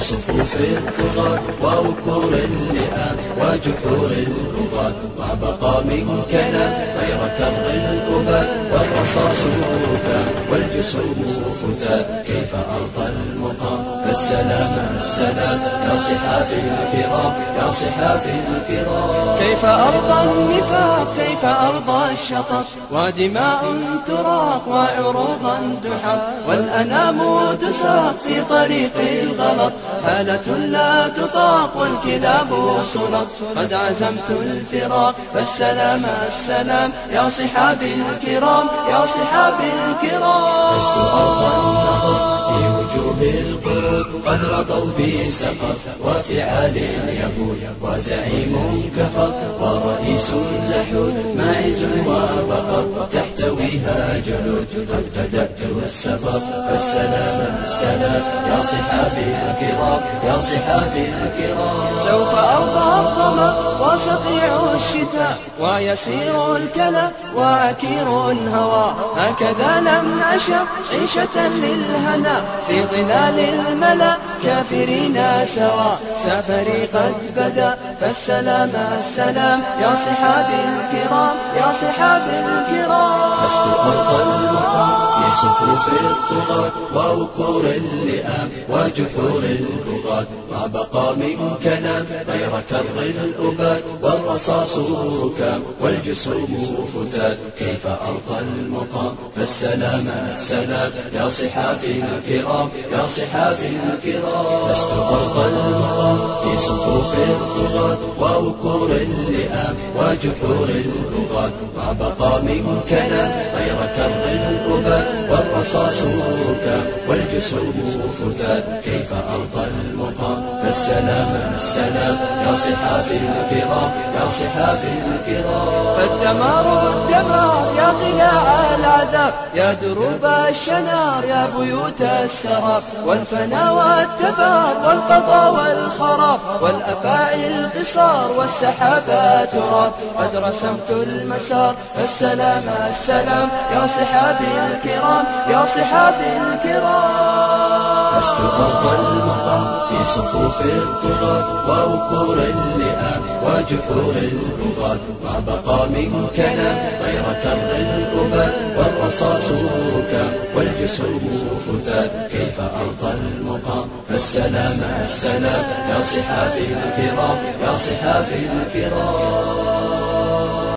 صفوف الطغاة ووكور اللئام وجحور البغاة ما بقى منكنا غير كر الأباد والرصاص فكا والجسوم فتات كيف أرضى المقام فالسلام السلام. يا صحافي الكرام يا صحافي الكرام كيف أرضى النفاق كيف أرضى الشطط. ودماء تراق وعروضا تحط. والأنام تساق في طريق الغلط. حالة لا تطاق والكلاب سلط. قد عزمت الفراق فالسلام السلام. يا صحابي الكرام يا صحابي الكرام. لست أرضى النظر في وجوه القرود قد رضوا بسقط وفعال يهود وزعيم كفر ورئيس زحود معز وبقر تحتويها جلود قد بدأت السفر فالسلام السلام يا صحافي الكرام يا صحافي الكرام. سوف أرضى الظما وصقيع الشتاء ويسير الكلى وعكير الهوى. هكذا لم نعشق عيشة للهنا في ظلال الملا كافرين سوا. سفري قد بدا فالسلام السلام. يا صحابي الكرام يا صحابي الكرام. لست أرضى المقام صفوف الطغاة ووكور اللئام وجحور البغاة ما بقى من كلام غير كر الأباد والرصاص ركام والجسوم فتات كيف أرضى المقام فالسلام السلام يا صحافي الكرام يا صحافي الكرام لست أرضى المقام في صفوف الطغاة ووكور اللئام وجحور البغاة ما بقى من كلام غير كر والرصاص ركام والجسوم فتات كيف أرضى فالسلام السلام. يا صحافي الكرام يا صحافي الكرام فالدمار الدمار يا قلاع العذاب يا دروب الشنار يا بيوت السراب. والفنا والتبار والقضاء والخراب. والأفاعي القصار والسحابة تراب. قد رسمت المسار فالسلام السلام. يا صحابي الكرام يا صحابي الكرام. لست أرضى المقام في صفوف الطغاة ووقور اللئام وجحور البغاة ما بقى من غير كر الأباد والرصاص ركام والجسوم فتات كيف أرضى المقام فالسلام السلام يا صحافي الكرام يا صحافي الكرام